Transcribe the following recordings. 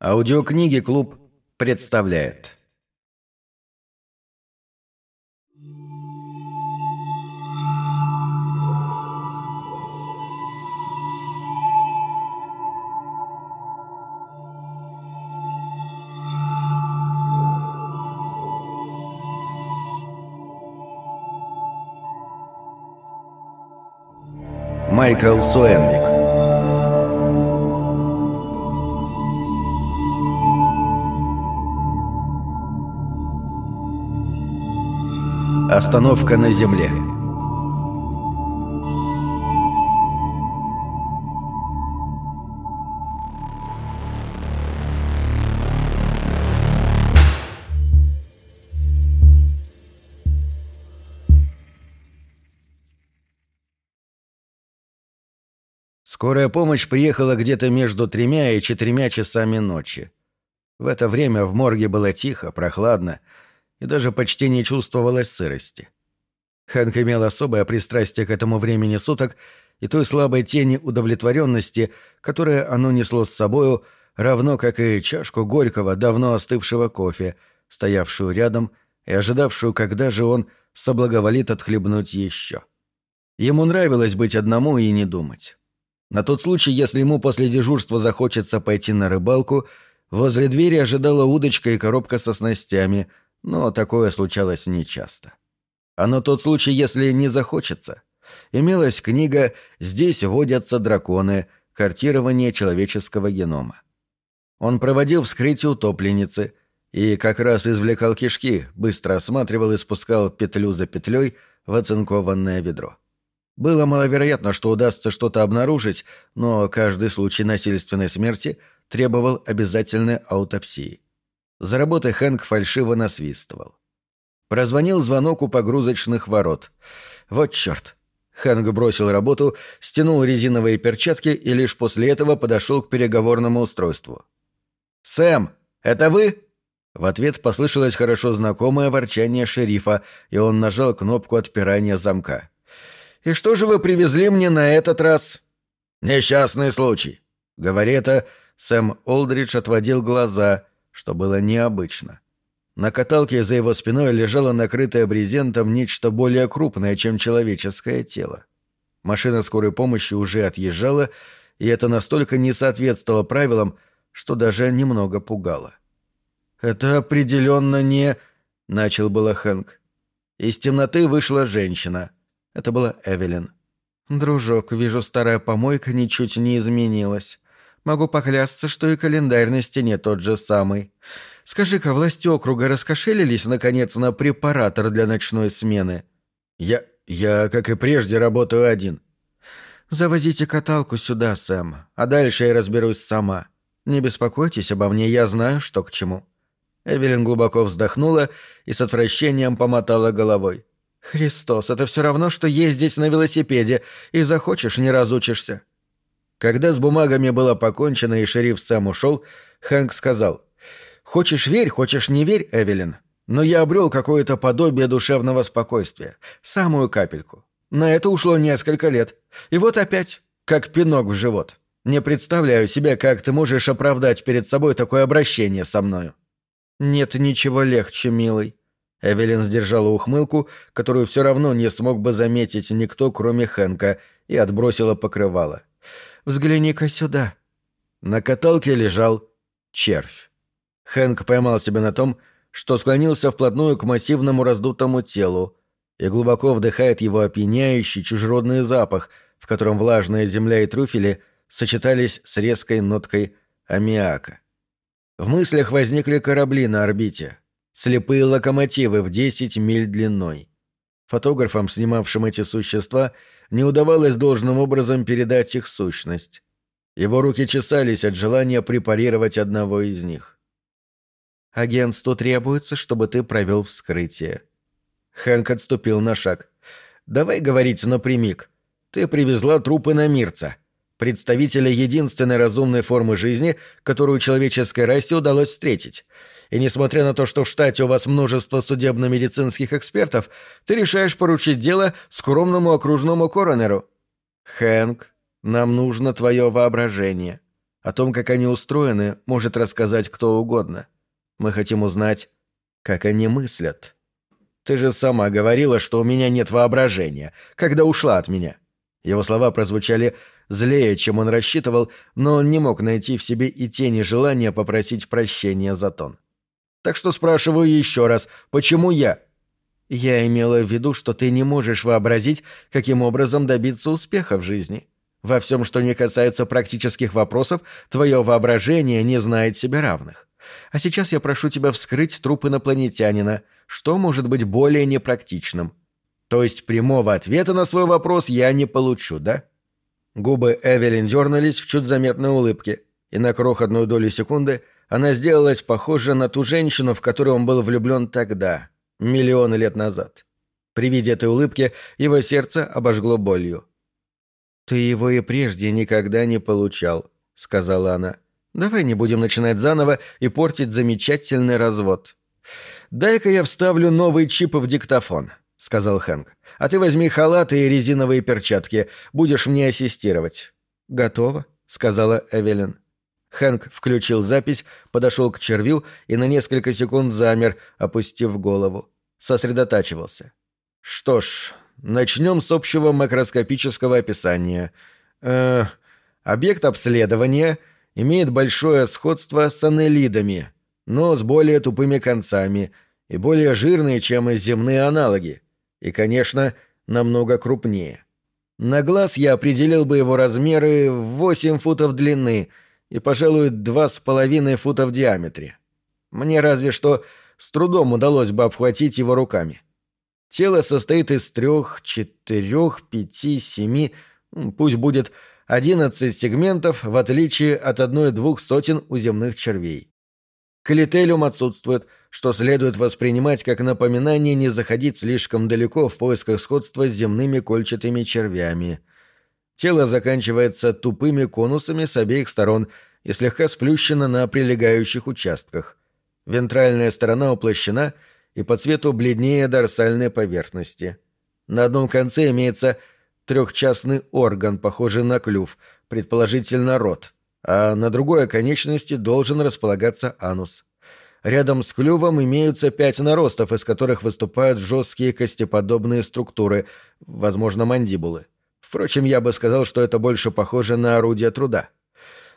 Аудиокниги «Клуб» представляет. Майкл Суэнвик Остановка на земле. Скорая помощь приехала где-то между тремя и четырьмя часами ночи. В это время в морге было тихо, прохладно, и даже почти не чувствовалось сырости. Хэнк имел особое пристрастие к этому времени суток и той слабой тени удовлетворенности, которое оно несло с собою, равно как и чашку горького, давно остывшего кофе, стоявшую рядом и ожидавшую, когда же он соблаговолит отхлебнуть еще. Ему нравилось быть одному и не думать. На тот случай, если ему после дежурства захочется пойти на рыбалку, возле двери ожидала удочка и коробка со снастями — но такое случалось нечасто. А на тот случай, если не захочется. Имелась книга «Здесь водятся драконы. Картирование человеческого генома». Он проводил вскрытие утопленницы и как раз извлекал кишки, быстро осматривал и спускал петлю за петлей в оцинкованное ведро. Было маловероятно, что удастся что-то обнаружить, но каждый случай насильственной смерти требовал обязательной аутопсии. За работой Хэнк фальшиво насвистывал. Прозвонил звонок у погрузочных ворот. Вот черт. Хэнк бросил работу, стянул резиновые перчатки и лишь после этого подошел к переговорному устройству. «Сэм, это вы?» В ответ послышалось хорошо знакомое ворчание шерифа, и он нажал кнопку отпирания замка. «И что же вы привезли мне на этот раз?» «Несчастный случай». Говоря это, Сэм Олдридж отводил глаза, что было необычно. На каталке за его спиной лежало накрытое брезентом нечто более крупное, чем человеческое тело. Машина скорой помощи уже отъезжала, и это настолько не соответствовало правилам, что даже немного пугало. «Это определенно не...» — начал было Хэнк. Из темноты вышла женщина. Это была Эвелин. «Дружок, вижу, старая помойка ничуть не изменилась. Могу поклясться, что и календарь на стене тот же самый. Скажи-ка, власти округа раскошелились, наконец, на препаратор для ночной смены? Я... я, как и прежде, работаю один. Завозите каталку сюда, Сэм, а дальше я разберусь сама. Не беспокойтесь обо мне, я знаю, что к чему». Эвелин глубоко вздохнула и с отвращением помотала головой. «Христос, это все равно, что ездить на велосипеде, и захочешь, не разучишься. Когда с бумагами было покончено и шериф сам ушел, Хэнк сказал, «Хочешь верь, хочешь не верь, Эвелин, но я обрел какое-то подобие душевного спокойствия, самую капельку. На это ушло несколько лет. И вот опять, как пинок в живот. Не представляю себе, как ты можешь оправдать перед собой такое обращение со мною». «Нет ничего легче, милый». Эвелин сдержала ухмылку, которую все равно не смог бы заметить никто, кроме Хэнка, и отбросила покрывало. Взгляни-ка сюда». На каталке лежал червь. Хэнк поймал себя на том, что склонился вплотную к массивному раздутому телу и глубоко вдыхает его опьяняющий чужеродный запах, в котором влажная земля и трюфели сочетались с резкой ноткой аммиака. В мыслях возникли корабли на орбите, слепые локомотивы в 10 миль длиной. Фотографам, снимавшим эти существа, не удавалось должным образом передать их сущность. Его руки чесались от желания препарировать одного из них. «Агентству требуется, чтобы ты провел вскрытие». Хэнк отступил на шаг. «Давай говорить напрямик. Ты привезла трупы на Мирца, представителя единственной разумной формы жизни, которую человеческой расе удалось встретить. И несмотря на то, что в штате у вас множество судебно-медицинских экспертов, ты решаешь поручить дело скромному окружному коронеру. Хэнк, нам нужно твое воображение. О том, как они устроены, может рассказать кто угодно. Мы хотим узнать, как они мыслят. Ты же сама говорила, что у меня нет воображения, когда ушла от меня. Его слова прозвучали злее, чем он рассчитывал, но он не мог найти в себе и тени желания попросить прощения за тон. Так что спрашиваю еще раз, почему я? Я имела в виду, что ты не можешь вообразить, каким образом добиться успеха в жизни. Во всем, что не касается практических вопросов, твое воображение не знает себе равных. А сейчас я прошу тебя вскрыть труп инопланетянина. Что может быть более непрактичным? То есть прямого ответа на свой вопрос я не получу, да? Губы Эвелин дернулись в чуть заметной улыбке, и на крохотную долю секунды она сделалась похожа на ту женщину, в которую он был влюблен тогда, миллионы лет назад. При виде этой улыбки его сердце обожгло болью. «Ты его и прежде никогда не получал», — сказала она. «Давай не будем начинать заново и портить замечательный развод». «Дай-ка я вставлю новый чип в диктофон», — сказал Хэнк. «А ты возьми халаты и резиновые перчатки. Будешь мне ассистировать». «Готово», — сказала Эвелин. Хэнк включил запись, подошел к червю и на несколько секунд замер, опустив голову. Сосредотачивался. «Что ж, начнем с общего макроскопического описания. Э, объект обследования имеет большое сходство с анелидами, но с более тупыми концами и более жирные, чем земные аналоги. И, конечно, намного крупнее. На глаз я определил бы его размеры в 8 футов длины — и, пожалуй, два с половиной фута в диаметре. Мне разве что с трудом удалось бы обхватить его руками. Тело состоит из трех, четырех, пяти, семи, пусть будет одиннадцать сегментов, в отличие от одной-двух сотен у земных червей. Калителюм отсутствует, что следует воспринимать как напоминание не заходить слишком далеко в поисках сходства с земными кольчатыми червями. Тело заканчивается тупыми конусами с обеих сторон и слегка сплющено на прилегающих участках. Вентральная сторона уплощена и по цвету бледнее дорсальной поверхности. На одном конце имеется трехчастный орган, похожий на клюв, предположительно рот, а на другой оконечности должен располагаться анус. Рядом с клювом имеются пять наростов, из которых выступают жесткие костеподобные структуры, возможно, мандибулы. Впрочем, я бы сказал, что это больше похоже на орудие труда.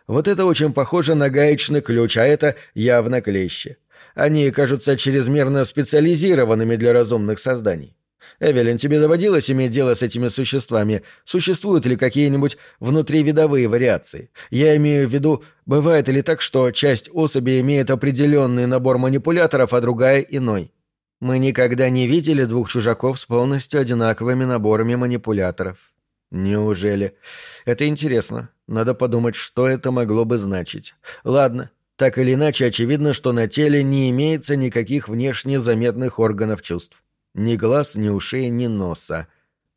Вот это очень похоже на гаечный ключ, а это явно клещи. Они кажутся чрезмерно специализированными для разумных созданий. Эвелин, тебе доводилось иметь дело с этими существами? Существуют ли какие-нибудь внутривидовые вариации? Я имею в виду, бывает ли так, что часть особи имеет определенный набор манипуляторов, а другая — иной? Мы никогда не видели двух чужаков с полностью одинаковыми наборами манипуляторов. Неужели? Это интересно. Надо подумать, что это могло бы значить. Ладно. Так или иначе, очевидно, что на теле не имеется никаких внешне заметных органов чувств. Ни глаз, ни ушей, ни носа.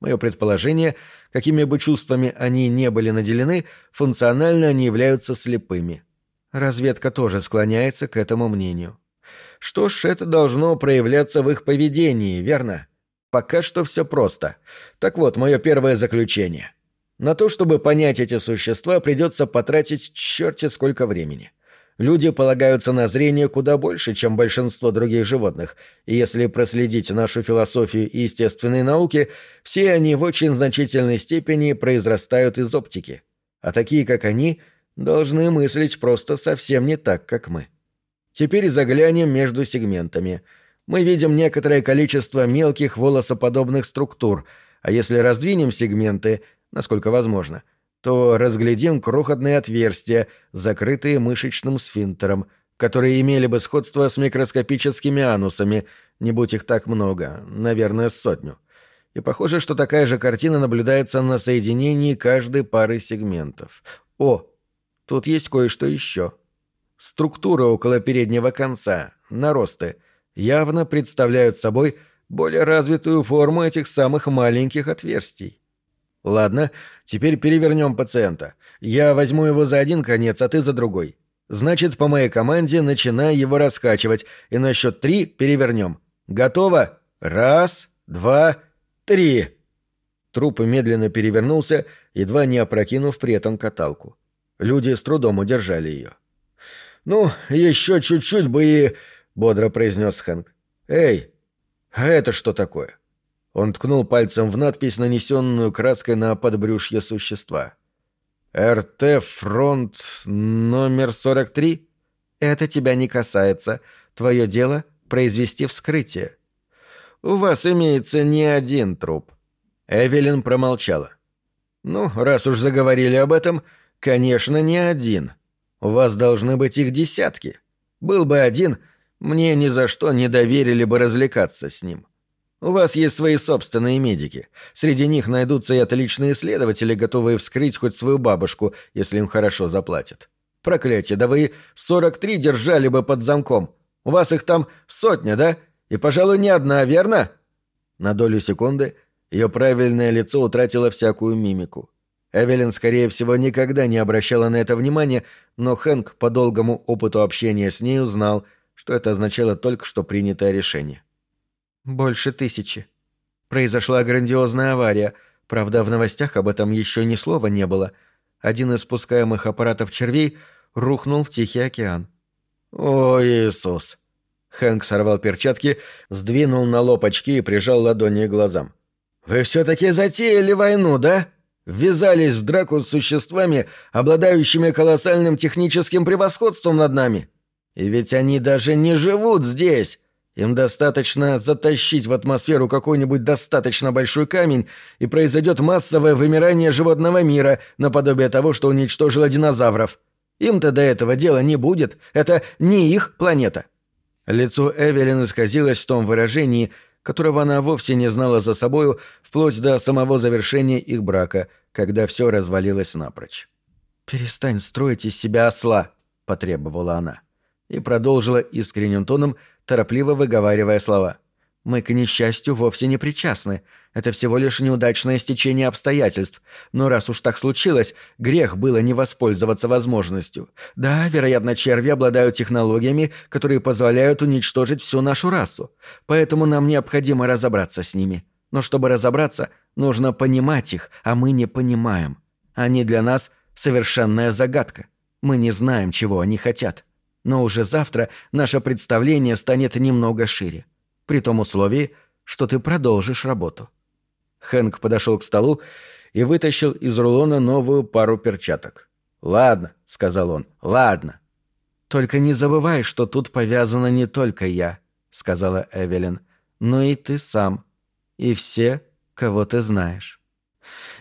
Мое предположение, какими бы чувствами они не были наделены, функционально они являются слепыми. Разведка тоже склоняется к этому мнению. Что ж, это должно проявляться в их поведении, верно? Пока что все просто. Так вот, мое первое заключение. На то, чтобы понять эти существа, придется потратить черти сколько времени. Люди полагаются на зрение куда больше, чем большинство других животных, и если проследить нашу философию и естественные науки, все они в очень значительной степени произрастают из оптики. А такие, как они, должны мыслить просто совсем не так, как мы. Теперь заглянем между сегментами – мы видим некоторое количество мелких волосоподобных структур, а если раздвинем сегменты, насколько возможно, то разглядим крохотные отверстия, закрытые мышечным сфинктером, которые имели бы сходство с микроскопическими анусами, не будь их так много, наверное, сотню. И похоже, что такая же картина наблюдается на соединении каждой пары сегментов. О, тут есть кое-что еще. Структура около переднего конца, наросты — явно представляют собой более развитую форму этих самых маленьких отверстий. Ладно, теперь перевернем пациента. Я возьму его за один конец, а ты за другой. Значит, по моей команде начинай его раскачивать, и на счет три перевернем. Готово? Раз, два, три. Труп медленно перевернулся, едва не опрокинув при этом каталку. Люди с трудом удержали ее. «Ну, еще чуть-чуть бы и...» — бодро произнес Хэнк. «Эй, а это что такое?» Он ткнул пальцем в надпись, нанесенную краской на подбрюшье существа. «РТ фронт номер 43?» «Это тебя не касается. Твое дело — произвести вскрытие». «У вас имеется не один труп». Эвелин промолчала. «Ну, раз уж заговорили об этом, конечно, не один. У вас должны быть их десятки. Был бы один, мне ни за что не доверили бы развлекаться с ним. У вас есть свои собственные медики. Среди них найдутся и отличные исследователи, готовые вскрыть хоть свою бабушку, если им хорошо заплатят. Проклятие, да вы 43 держали бы под замком. У вас их там сотня, да? И, пожалуй, не одна, верно?» На долю секунды ее правильное лицо утратило всякую мимику. Эвелин, скорее всего, никогда не обращала на это внимания, но Хэнк по долгому опыту общения с ней узнал, что это означало только что принятое решение. «Больше тысячи. Произошла грандиозная авария. Правда, в новостях об этом еще ни слова не было. Один из спускаемых аппаратов червей рухнул в Тихий океан». «О, Иисус!» Хэнк сорвал перчатки, сдвинул на лоб очки и прижал ладони к глазам. «Вы все-таки затеяли войну, да? Ввязались в драку с существами, обладающими колоссальным техническим превосходством над нами. И ведь они даже не живут здесь. Им достаточно затащить в атмосферу какой-нибудь достаточно большой камень, и произойдет массовое вымирание животного мира, наподобие того, что уничтожило динозавров. Им-то до этого дела не будет. Это не их планета». Лицо Эвелин исказилось в том выражении, которого она вовсе не знала за собою вплоть до самого завершения их брака, когда все развалилось напрочь. «Перестань строить из себя осла», — потребовала она. И продолжила искренним тоном, торопливо выговаривая слова. «Мы, к несчастью, вовсе не причастны. Это всего лишь неудачное стечение обстоятельств. Но раз уж так случилось, грех было не воспользоваться возможностью. Да, вероятно, черви обладают технологиями, которые позволяют уничтожить всю нашу расу. Поэтому нам необходимо разобраться с ними. Но чтобы разобраться, нужно понимать их, а мы не понимаем. Они для нас совершенная загадка. Мы не знаем, чего они хотят но уже завтра наше представление станет немного шире. При том условии, что ты продолжишь работу». Хэнк подошел к столу и вытащил из рулона новую пару перчаток. «Ладно», — сказал он, — «ладно». «Только не забывай, что тут повязана не только я», — сказала Эвелин, — «но и ты сам. И все, кого ты знаешь».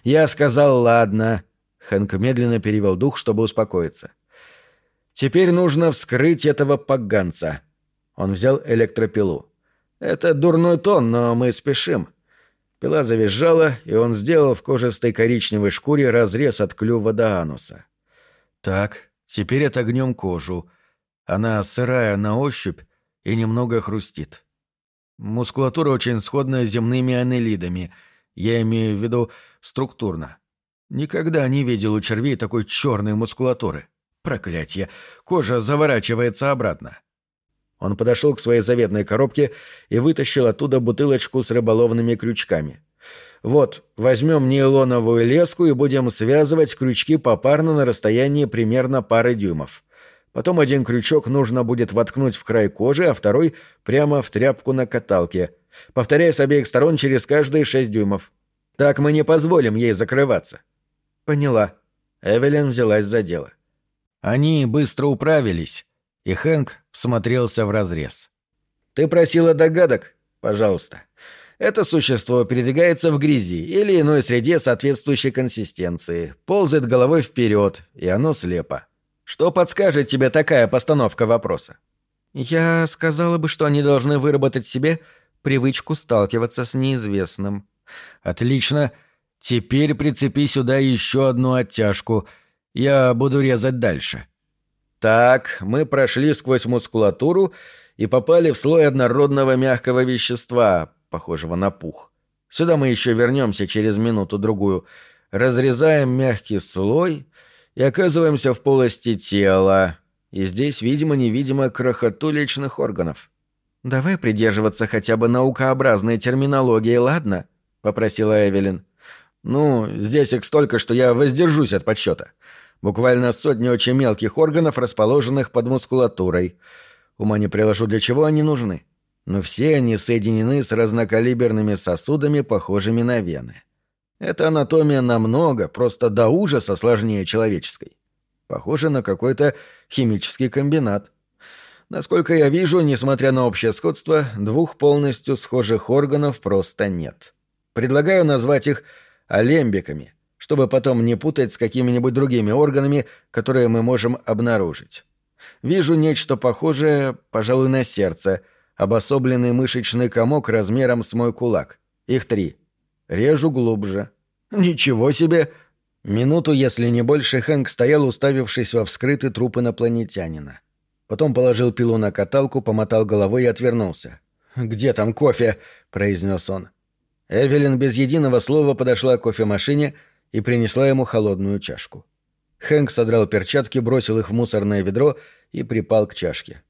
«Я сказал «ладно», — Хэнк медленно перевел дух, чтобы успокоиться. — Теперь нужно вскрыть этого поганца. Он взял электропилу. Это дурной тон, но мы спешим. Пила завизжала, и он сделал в кожистой коричневой шкуре разрез от клюва до ануса. Так, теперь отогнем кожу. Она сырая на ощупь и немного хрустит. Мускулатура очень сходна с земными анелидами. Я имею в виду структурно. Никогда не видел у червей такой черной мускулатуры. Проклятье! Кожа заворачивается обратно. Он подошел к своей заветной коробке и вытащил оттуда бутылочку с рыболовными крючками. «Вот, возьмем нейлоновую леску и будем связывать крючки попарно на расстоянии примерно пары дюймов. Потом один крючок нужно будет воткнуть в край кожи, а второй — прямо в тряпку на каталке, повторяя с обеих сторон через каждые шесть дюймов. Так мы не позволим ей закрываться». «Поняла». Эвелин взялась за дело. — они быстро управились, и Хэнк всмотрелся в разрез. «Ты просила догадок? Пожалуйста. Это существо передвигается в грязи или иной среде соответствующей консистенции, ползает головой вперед, и оно слепо. Что подскажет тебе такая постановка вопроса?» «Я сказала бы, что они должны выработать себе привычку сталкиваться с неизвестным». «Отлично. Теперь прицепи сюда еще одну оттяжку — я буду резать дальше. Так, мы прошли сквозь мускулатуру и попали в слой однородного мягкого вещества, похожего на пух. Сюда мы еще вернемся через минуту-другую. Разрезаем мягкий слой и оказываемся в полости тела. И здесь, видимо-невидимо, крохоту личных органов. «Давай придерживаться хотя бы наукообразной терминологии, ладно?» — попросила Эвелин. «Ну, здесь их столько, что я воздержусь от подсчета. Буквально сотни очень мелких органов, расположенных под мускулатурой. Ума не приложу, для чего они нужны. Но все они соединены с разнокалиберными сосудами, похожими на вены. Эта анатомия намного, просто до ужаса сложнее человеческой. Похоже на какой-то химический комбинат. Насколько я вижу, несмотря на общее сходство, двух полностью схожих органов просто нет. Предлагаю назвать их алембиками, чтобы потом не путать с какими-нибудь другими органами, которые мы можем обнаружить. Вижу нечто похожее, пожалуй, на сердце, обособленный мышечный комок размером с мой кулак. Их три. Режу глубже. Ничего себе! Минуту, если не больше, Хэнк стоял, уставившись во вскрытый труп инопланетянина. Потом положил пилу на каталку, помотал головой и отвернулся. «Где там кофе?» — произнес он. Эвелин без единого слова подошла к кофемашине и принесла ему холодную чашку. Хэнк содрал перчатки, бросил их в мусорное ведро и припал к чашке.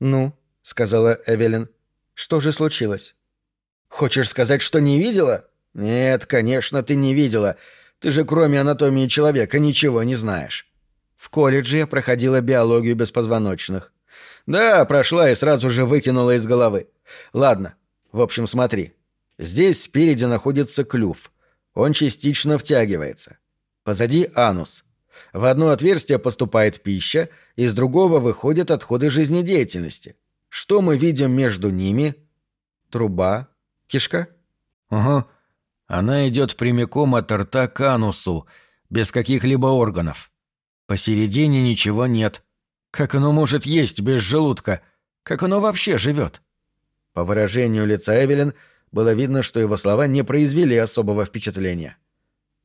«Ну», — сказала Эвелин, — «что же случилось?» «Хочешь сказать, что не видела?» «Нет, конечно, ты не видела. Ты же кроме анатомии человека ничего не знаешь». В колледже я проходила биологию беспозвоночных. Да, прошла и сразу же выкинула из головы. Ладно, в общем, смотри. Здесь спереди находится клюв. Он частично втягивается. Позади анус. В одно отверстие поступает пища, из другого выходят отходы жизнедеятельности. Что мы видим между ними? Труба, кишка? Ага. Она идет прямиком от рта к анусу, без каких-либо органов. Посередине ничего нет. Как оно может есть без желудка? Как оно вообще живет? По выражению лица Эвелин было видно, что его слова не произвели особого впечатления.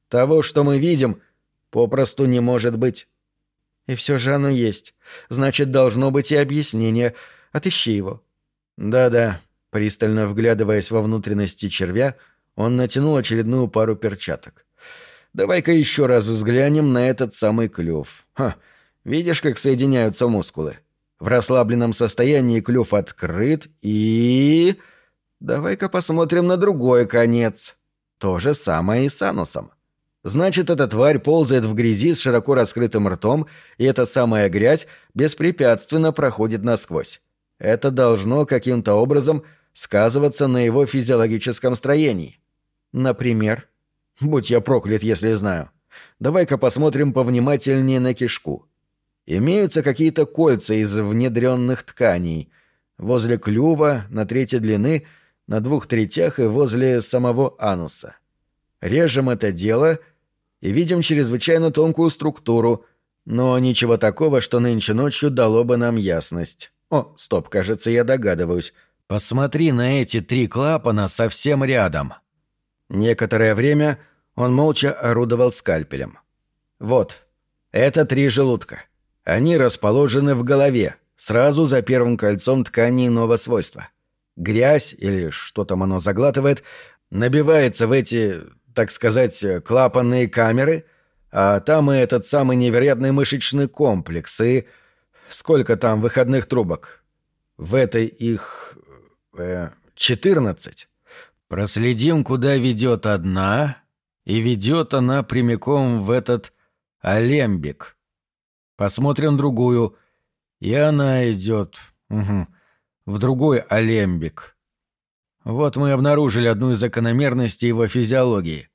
Того, что мы видим, попросту не может быть. И все же оно есть. Значит, должно быть и объяснение. Отыщи его. Да-да, пристально вглядываясь во внутренности червя, он натянул очередную пару перчаток. Давай-ка еще раз взглянем на этот самый клюв. Ха, видишь, как соединяются мускулы? В расслабленном состоянии клюв открыт и... Давай-ка посмотрим на другой конец. То же самое и с анусом. Значит, эта тварь ползает в грязи с широко раскрытым ртом, и эта самая грязь беспрепятственно проходит насквозь. Это должно каким-то образом сказываться на его физиологическом строении. Например, Будь я проклят, если знаю. Давай-ка посмотрим повнимательнее на кишку. Имеются какие-то кольца из внедренных тканей. Возле клюва, на трети длины, на двух третях и возле самого ануса. Режем это дело и видим чрезвычайно тонкую структуру, но ничего такого, что нынче ночью дало бы нам ясность. О, стоп, кажется, я догадываюсь. Посмотри на эти три клапана совсем рядом. Некоторое время он молча орудовал скальпелем. «Вот, это три желудка. Они расположены в голове, сразу за первым кольцом ткани иного свойства. Грязь, или что там оно заглатывает, набивается в эти, так сказать, клапанные камеры, а там и этот самый невероятный мышечный комплекс, и... Сколько там выходных трубок? В этой их... Э, 14. Проследим, куда ведет одна, и ведет она прямиком в этот алембик. Посмотрим другую, и она идет угу, в другой алембик. Вот мы обнаружили одну из закономерностей его физиологии.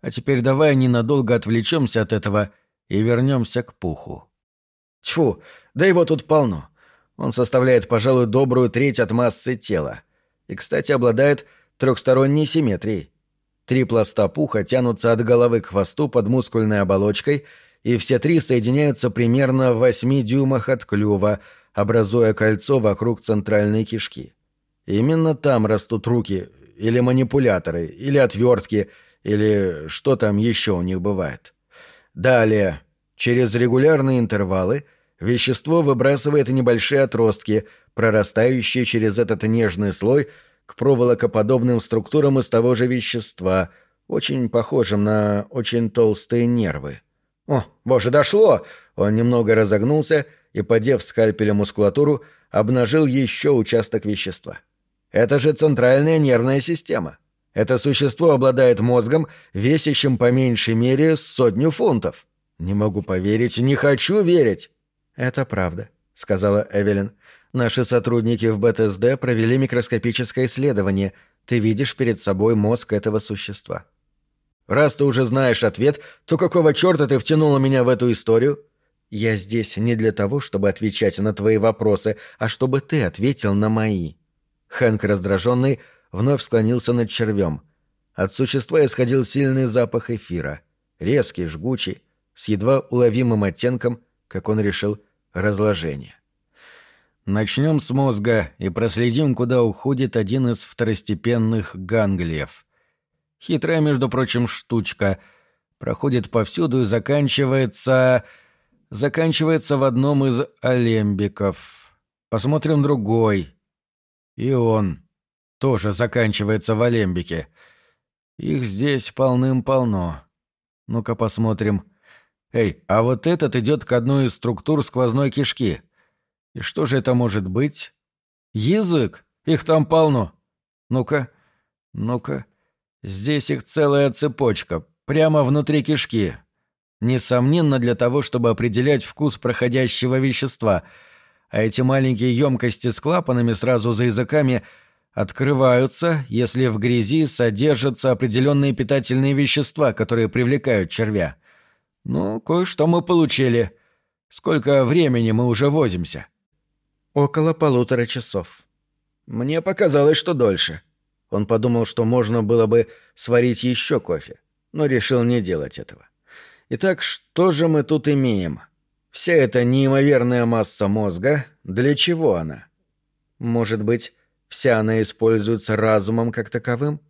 А теперь давай ненадолго отвлечемся от этого и вернемся к пуху. Тьфу, да его тут полно. Он составляет, пожалуй, добрую треть от массы тела. И, кстати, обладает трехсторонней симметрией. Три пласта пуха тянутся от головы к хвосту под мускульной оболочкой, и все три соединяются примерно в восьми дюймах от клюва, образуя кольцо вокруг центральной кишки. Именно там растут руки, или манипуляторы, или отвертки, или что там еще у них бывает. Далее, через регулярные интервалы, вещество выбрасывает небольшие отростки, прорастающие через этот нежный слой – к проволокоподобным структурам из того же вещества, очень похожим на очень толстые нервы. «О, боже, дошло!» Он немного разогнулся и, подев скальпелем мускулатуру, обнажил еще участок вещества. «Это же центральная нервная система. Это существо обладает мозгом, весящим по меньшей мере сотню фунтов. «Не могу поверить, не хочу верить!» «Это правда», — сказала Эвелин. «Наши сотрудники в БТСД провели микроскопическое исследование. Ты видишь перед собой мозг этого существа». «Раз ты уже знаешь ответ, то какого черта ты втянула меня в эту историю?» «Я здесь не для того, чтобы отвечать на твои вопросы, а чтобы ты ответил на мои». Хэнк, раздраженный, вновь склонился над червем. От существа исходил сильный запах эфира, резкий, жгучий, с едва уловимым оттенком, как он решил, разложения. Начнем с мозга и проследим, куда уходит один из второстепенных ганглиев. Хитрая, между прочим, штучка. Проходит повсюду и заканчивается... Заканчивается в одном из алембиков. Посмотрим другой. И он тоже заканчивается в алембике. Их здесь полным-полно. Ну-ка посмотрим. Эй, а вот этот идет к одной из структур сквозной кишки. И что же это может быть? Язык. Их там полно. Ну-ка, ну-ка. Здесь их целая цепочка, прямо внутри кишки. Несомненно, для того, чтобы определять вкус проходящего вещества. А эти маленькие емкости с клапанами сразу за языками — открываются, если в грязи содержатся определенные питательные вещества, которые привлекают червя. Ну, кое-что мы получили. Сколько времени мы уже возимся? Около полутора часов. Мне показалось, что дольше. Он подумал, что можно было бы сварить еще кофе, но решил не делать этого. Итак, что же мы тут имеем? Вся эта неимоверная масса мозга, для чего она? Может быть, Вся она используется разумом как таковым?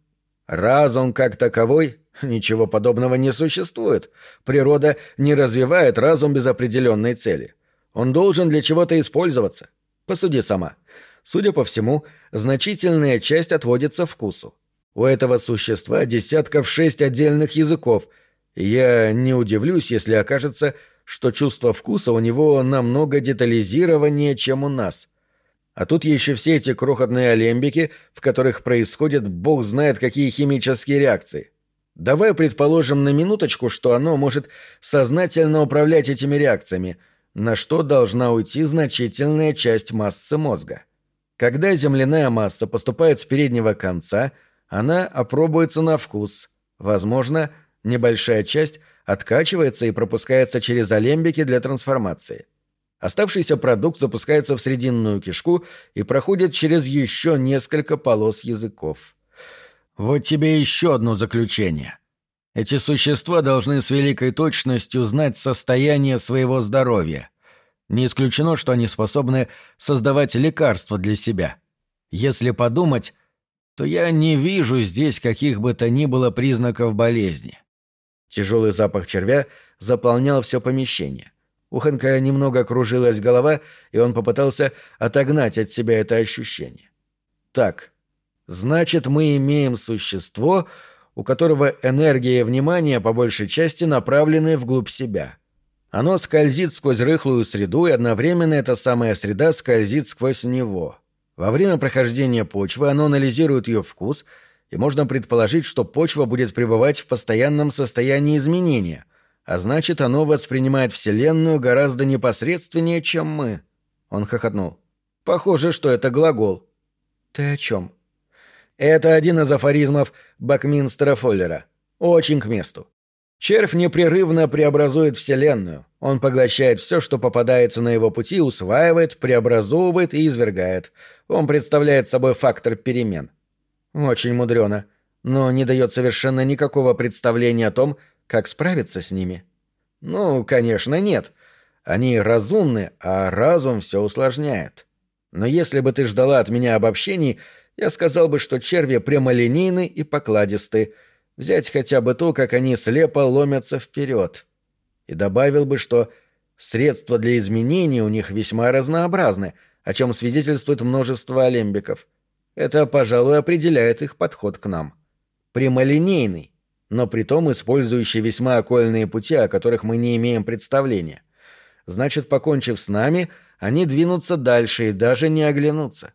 Разум как таковой? Ничего подобного не существует. Природа не развивает разум без определенной цели. Он должен для чего-то использоваться. Посуди сама. Судя по всему, значительная часть отводится вкусу. У этого существа десятков шесть отдельных языков, я не удивлюсь, если окажется, что чувство вкуса у него намного детализированнее, чем у нас — а тут еще все эти крохотные алембики, в которых происходят бог знает какие химические реакции. Давай предположим на минуточку, что оно может сознательно управлять этими реакциями, на что должна уйти значительная часть массы мозга. Когда земляная масса поступает с переднего конца, она опробуется на вкус. Возможно, небольшая часть откачивается и пропускается через алембики для трансформации. Оставшийся продукт запускается в срединную кишку и проходит через еще несколько полос языков. Вот тебе еще одно заключение. Эти существа должны с великой точностью знать состояние своего здоровья. Не исключено, что они способны создавать лекарства для себя. Если подумать, то я не вижу здесь каких бы то ни было признаков болезни. Тяжелый запах червя заполнял все помещение. У Хэнка немного кружилась голова, и он попытался отогнать от себя это ощущение. Так, значит, мы имеем существо, у которого энергия и внимание по большей части направлены вглубь себя. Оно скользит сквозь рыхлую среду, и одновременно эта самая среда скользит сквозь него. Во время прохождения почвы оно анализирует ее вкус, и можно предположить, что почва будет пребывать в постоянном состоянии изменения – а значит, оно воспринимает Вселенную гораздо непосредственнее, чем мы. Он хохотнул. Похоже, что это глагол. Ты о чем? Это один из афоризмов Бакминстера Фоллера. Очень к месту. Червь непрерывно преобразует Вселенную. Он поглощает все, что попадается на его пути, усваивает, преобразовывает и извергает. Он представляет собой фактор перемен. Очень мудрено, но не дает совершенно никакого представления о том, как справиться с ними? Ну, конечно, нет. Они разумны, а разум все усложняет. Но если бы ты ждала от меня обобщений, я сказал бы, что черви прямолинейны и покладисты. Взять хотя бы то, как они слепо ломятся вперед. И добавил бы, что средства для изменений у них весьма разнообразны, о чем свидетельствует множество алембиков. Это, пожалуй, определяет их подход к нам. Прямолинейный, но при том использующий весьма окольные пути, о которых мы не имеем представления. Значит, покончив с нами, они двинутся дальше и даже не оглянутся.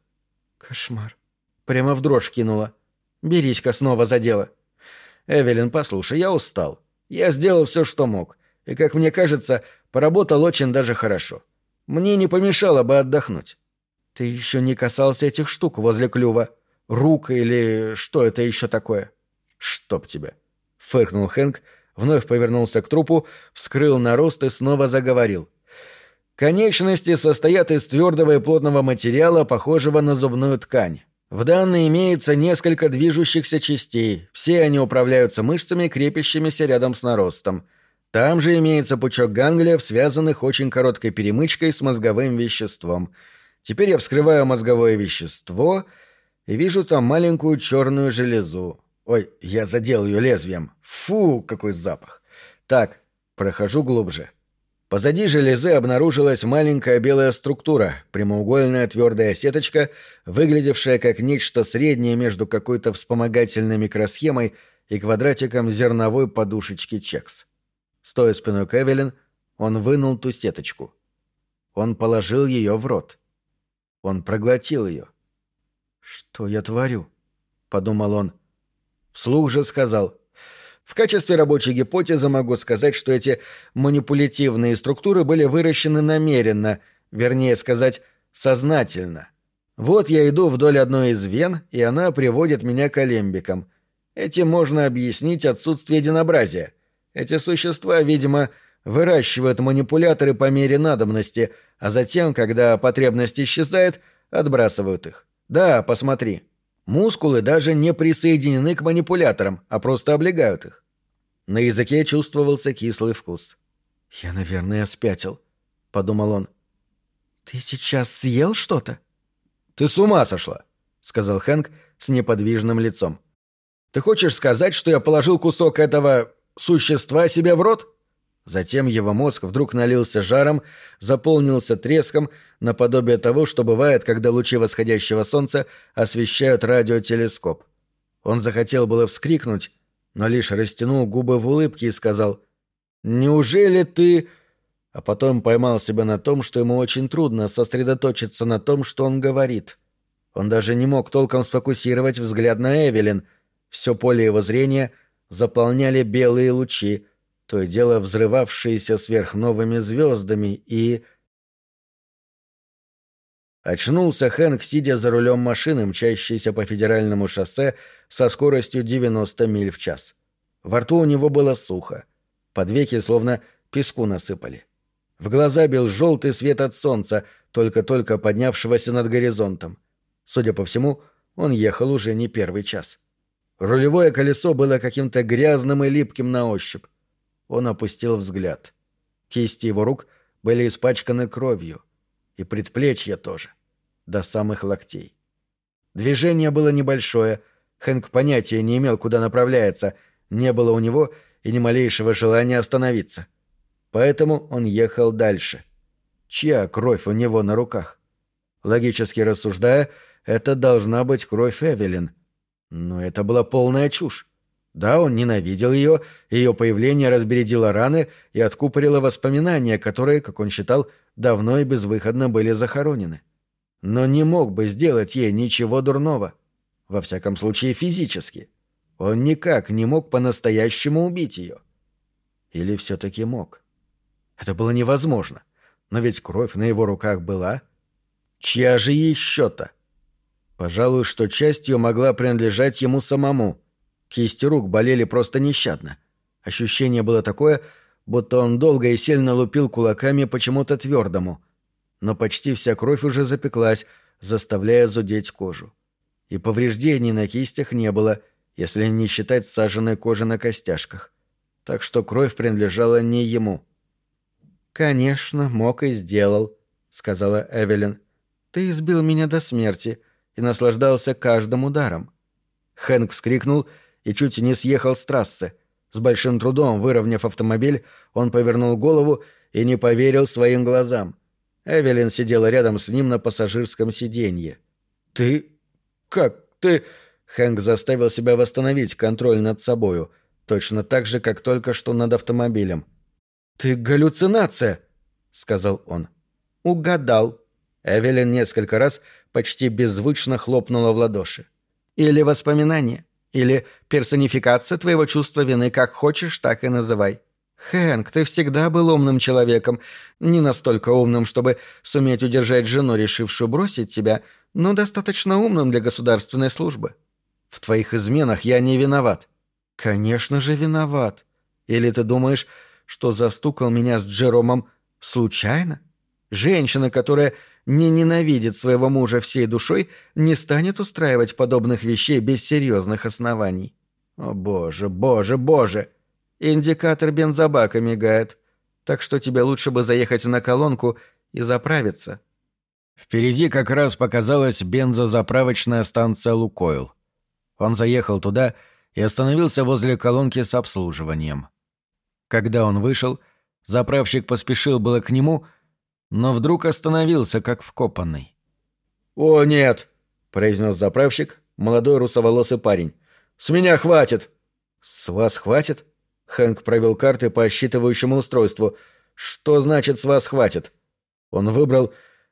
Кошмар. Прямо в дрожь кинула. Берись-ка снова за дело. Эвелин, послушай, я устал. Я сделал все, что мог. И, как мне кажется, поработал очень даже хорошо. Мне не помешало бы отдохнуть. Ты еще не касался этих штук возле клюва. Рук или что это еще такое? Чтоб тебя. Фыркнул Хэнк, вновь повернулся к трупу, вскрыл нарост и снова заговорил. Конечности состоят из твердого и плотного материала, похожего на зубную ткань. В данной имеется несколько движущихся частей, все они управляются мышцами, крепящимися рядом с наростом. Там же имеется пучок ганглиев, связанных очень короткой перемычкой с мозговым веществом. Теперь я вскрываю мозговое вещество и вижу там маленькую черную железу. Ой, я задел ее лезвием. Фу, какой запах. Так, прохожу глубже. Позади железы обнаружилась маленькая белая структура, прямоугольная твердая сеточка, выглядевшая как нечто среднее между какой-то вспомогательной микросхемой и квадратиком зерновой подушечки чекс. Стоя спиной к Эвелин, он вынул ту сеточку. Он положил ее в рот. Он проглотил ее. «Что я творю?» — подумал он. Вслух же сказал — в качестве рабочей гипотезы могу сказать, что эти манипулятивные структуры были выращены намеренно, вернее сказать, сознательно. Вот я иду вдоль одной из вен, и она приводит меня к алембикам. Этим можно объяснить отсутствие единообразия. Эти существа, видимо, выращивают манипуляторы по мере надобности, а затем, когда потребность исчезает, отбрасывают их. Да, посмотри. Мускулы даже не присоединены к манипуляторам, а просто облегают их. На языке чувствовался кислый вкус. «Я, наверное, спятил», — подумал он. «Ты сейчас съел что-то?» «Ты с ума сошла», — сказал Хэнк с неподвижным лицом. «Ты хочешь сказать, что я положил кусок этого существа себе в рот?» Затем его мозг вдруг налился жаром, заполнился треском, наподобие того, что бывает, когда лучи восходящего солнца освещают радиотелескоп. Он захотел было вскрикнуть, но лишь растянул губы в улыбке и сказал «Неужели ты...» А потом поймал себя на том, что ему очень трудно сосредоточиться на том, что он говорит. Он даже не мог толком сфокусировать взгляд на Эвелин. Все поле его зрения заполняли белые лучи — то и дело взрывавшиеся сверхновыми звездами, и... Очнулся Хэнк, сидя за рулем машины, мчащейся по федеральному шоссе со скоростью 90 миль в час. Во рту у него было сухо. Под веки словно песку насыпали. В глаза бил желтый свет от солнца, только-только поднявшегося над горизонтом. Судя по всему, он ехал уже не первый час. Рулевое колесо было каким-то грязным и липким на ощупь. Он опустил взгляд. Кисти его рук были испачканы кровью. И предплечья тоже. До самых локтей. Движение было небольшое. Хэнк понятия не имел, куда направляется. Не было у него и ни малейшего желания остановиться. Поэтому он ехал дальше. Чья кровь у него на руках? Логически рассуждая, это должна быть кровь Эвелин. Но это была полная чушь. Да, он ненавидел ее, ее появление разбередило раны и откупорило воспоминания, которые, как он считал, давно и безвыходно были захоронены. Но не мог бы сделать ей ничего дурного. Во всяком случае, физически. Он никак не мог по-настоящему убить ее. Или все-таки мог? Это было невозможно. Но ведь кровь на его руках была. Чья же еще-то? Пожалуй, что часть ее могла принадлежать ему самому — Кисти рук болели просто нещадно. Ощущение было такое, будто он долго и сильно лупил кулаками почему-то твердому. Но почти вся кровь уже запеклась, заставляя зудеть кожу. И повреждений на кистях не было, если не считать саженной кожи на костяшках. Так что кровь принадлежала не ему. «Конечно, мог и сделал», — сказала Эвелин. «Ты избил меня до смерти и наслаждался каждым ударом». Хэнк вскрикнул — чуть не съехал с трассы. С большим трудом, выровняв автомобиль, он повернул голову и не поверил своим глазам. Эвелин сидела рядом с ним на пассажирском сиденье. «Ты... как ты...» Хэнк заставил себя восстановить контроль над собою, точно так же, как только что над автомобилем. «Ты галлюцинация!» — сказал он. «Угадал». Эвелин несколько раз почти беззвучно хлопнула в ладоши. «Или воспоминание. Или персонификация твоего чувства вины, как хочешь, так и называй. «Хэнк, ты всегда был умным человеком. Не настолько умным, чтобы суметь удержать жену, решившую бросить тебя, но достаточно умным для государственной службы. В твоих изменах я не виноват». «Конечно же виноват. Или ты думаешь, что застукал меня с Джеромом случайно? Женщина, которая не ненавидит своего мужа всей душой, не станет устраивать подобных вещей без серьезных оснований. О боже, боже, боже! Индикатор бензобака мигает, так что тебе лучше бы заехать на колонку и заправиться. Впереди как раз показалась бензозаправочная станция «Лукойл». Он заехал туда и остановился возле колонки с обслуживанием. Когда он вышел, заправщик поспешил было к нему, но вдруг остановился, как вкопанный. «О, нет!» — произнес заправщик, молодой русоволосый парень. «С меня хватит!» «С вас хватит?» Хэнк провел карты по считывающему устройству. «Что значит «с вас хватит»?» Он выбрал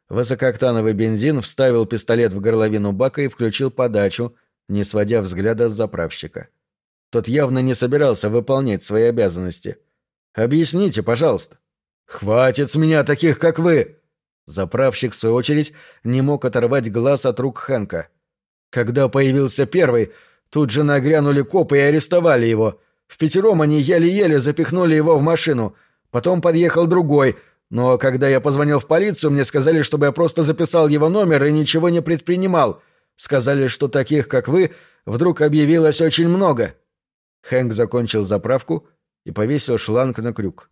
высокооктановый бензин, вставил пистолет в горловину бака и включил подачу, не сводя взгляда с заправщика. Тот явно не собирался выполнять свои обязанности. «Объясните, пожалуйста». «Хватит с меня таких, как вы!» Заправщик, в свою очередь, не мог оторвать глаз от рук Хэнка. Когда появился первый, тут же нагрянули копы и арестовали его. В пятером они еле-еле запихнули его в машину. Потом подъехал другой, но когда я позвонил в полицию, мне сказали, чтобы я просто записал его номер и ничего не предпринимал. Сказали, что таких, как вы, вдруг объявилось очень много. Хэнк закончил заправку и повесил шланг на крюк.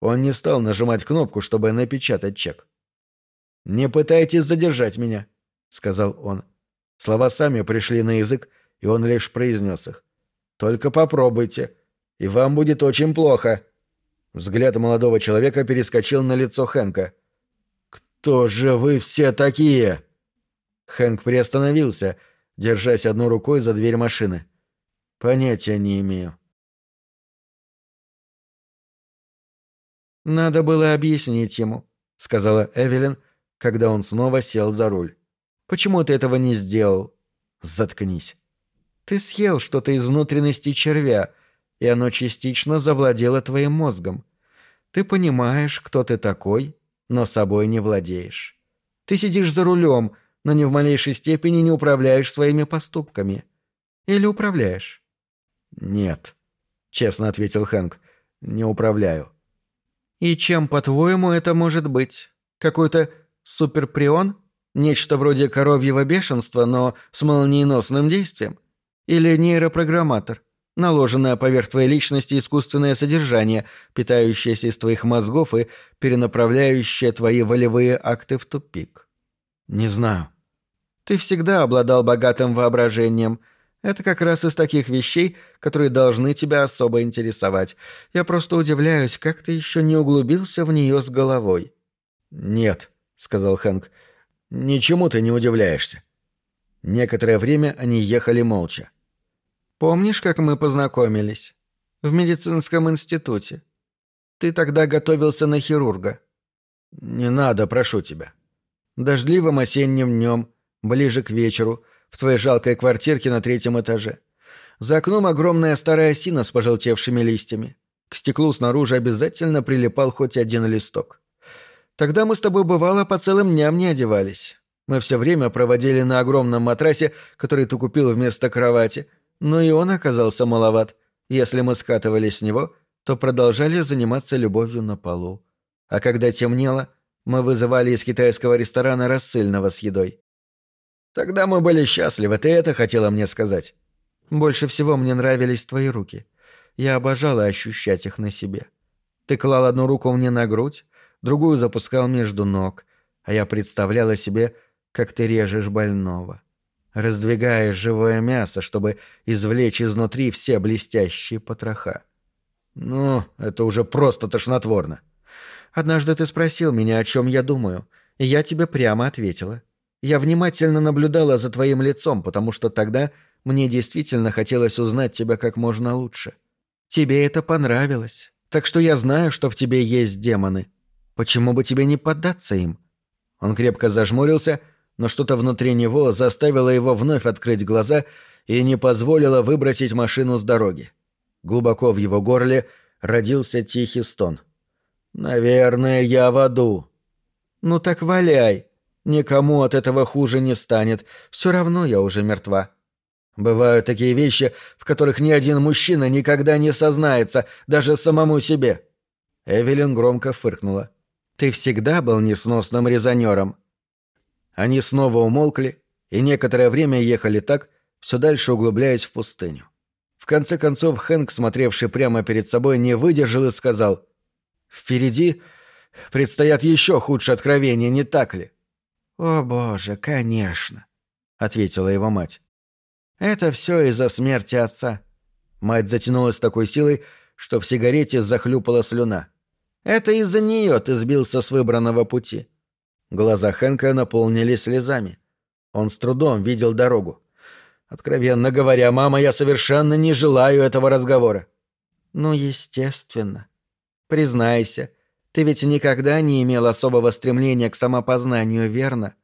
Он не стал нажимать кнопку, чтобы напечатать чек. «Не пытайтесь задержать меня», — сказал он. Слова сами пришли на язык, и он лишь произнес их. «Только попробуйте, и вам будет очень плохо». Взгляд молодого человека перескочил на лицо Хэнка. «Кто же вы все такие?» Хэнк приостановился, держась одной рукой за дверь машины. «Понятия не имею». «Надо было объяснить ему», — сказала Эвелин, когда он снова сел за руль. «Почему ты этого не сделал?» «Заткнись». «Ты съел что-то из внутренности червя, и оно частично завладело твоим мозгом. Ты понимаешь, кто ты такой, но собой не владеешь. Ты сидишь за рулем, но ни в малейшей степени не управляешь своими поступками. Или управляешь?» «Нет», — честно ответил Хэнк, — «не управляю». «И чем, по-твоему, это может быть? Какой-то суперприон? Нечто вроде коровьего бешенства, но с молниеносным действием? Или нейропрограмматор? Наложенное поверх твоей личности искусственное содержание, питающееся из твоих мозгов и перенаправляющее твои волевые акты в тупик?» «Не знаю». «Ты всегда обладал богатым воображением», это как раз из таких вещей, которые должны тебя особо интересовать. Я просто удивляюсь, как ты еще не углубился в нее с головой». «Нет», — сказал Хэнк, — «ничему ты не удивляешься». Некоторое время они ехали молча. «Помнишь, как мы познакомились? В медицинском институте. Ты тогда готовился на хирурга». «Не надо, прошу тебя». Дождливым осенним днем, ближе к вечеру, — в твоей жалкой квартирке на третьем этаже. За окном огромная старая осина с пожелтевшими листьями. К стеклу снаружи обязательно прилипал хоть один листок. Тогда мы с тобой бывало по целым дням не одевались. Мы все время проводили на огромном матрасе, который ты купил вместо кровати, но и он оказался маловат. Если мы скатывались с него, то продолжали заниматься любовью на полу. А когда темнело, мы вызывали из китайского ресторана рассыльного с едой. Тогда мы были счастливы, ты это хотела мне сказать. Больше всего мне нравились твои руки. Я обожала ощущать их на себе. Ты клал одну руку мне на грудь, другую запускал между ног, а я представляла себе, как ты режешь больного. Раздвигаешь живое мясо, чтобы извлечь изнутри все блестящие потроха. Ну, это уже просто тошнотворно. Однажды ты спросил меня, о чем я думаю, и я тебе прямо ответила. Я внимательно наблюдала за твоим лицом, потому что тогда мне действительно хотелось узнать тебя как можно лучше. Тебе это понравилось, так что я знаю, что в тебе есть демоны. Почему бы тебе не поддаться им?» Он крепко зажмурился, но что-то внутри него заставило его вновь открыть глаза и не позволило выбросить машину с дороги. Глубоко в его горле родился тихий стон. «Наверное, я в аду». «Ну так валяй. Никому от этого хуже не станет. Все равно я уже мертва». Бывают такие вещи, в которых ни один мужчина никогда не сознается, даже самому себе. Эвелин громко фыркнула. Ты всегда был несносным резонером. Они снова умолкли и некоторое время ехали так, все дальше углубляясь в пустыню. В конце концов Хэнк, смотревший прямо перед собой, не выдержал и сказал «Впереди предстоят еще худшие откровения, не так ли?» «О боже, конечно», — ответила его мать. Это все из-за смерти отца. Мать затянулась такой силой, что в сигарете захлюпала слюна. Это из-за нее ты сбился с выбранного пути. Глаза Хэнка наполнились слезами. Он с трудом видел дорогу. Откровенно говоря, мама, я совершенно не желаю этого разговора. Ну, естественно. Признайся, ты ведь никогда не имел особого стремления к самопознанию, верно?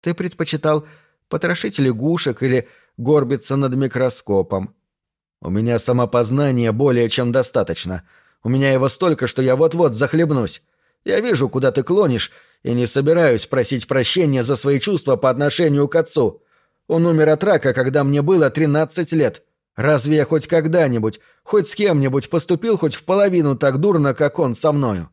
Ты предпочитал потрошить лягушек или горбится над микроскопом. У меня самопознания более чем достаточно. У меня его столько, что я вот-вот захлебнусь. Я вижу, куда ты клонишь, и не собираюсь просить прощения за свои чувства по отношению к отцу. Он умер от рака, когда мне было 13 лет. Разве я хоть когда-нибудь, хоть с кем-нибудь поступил хоть в половину так дурно, как он со мною?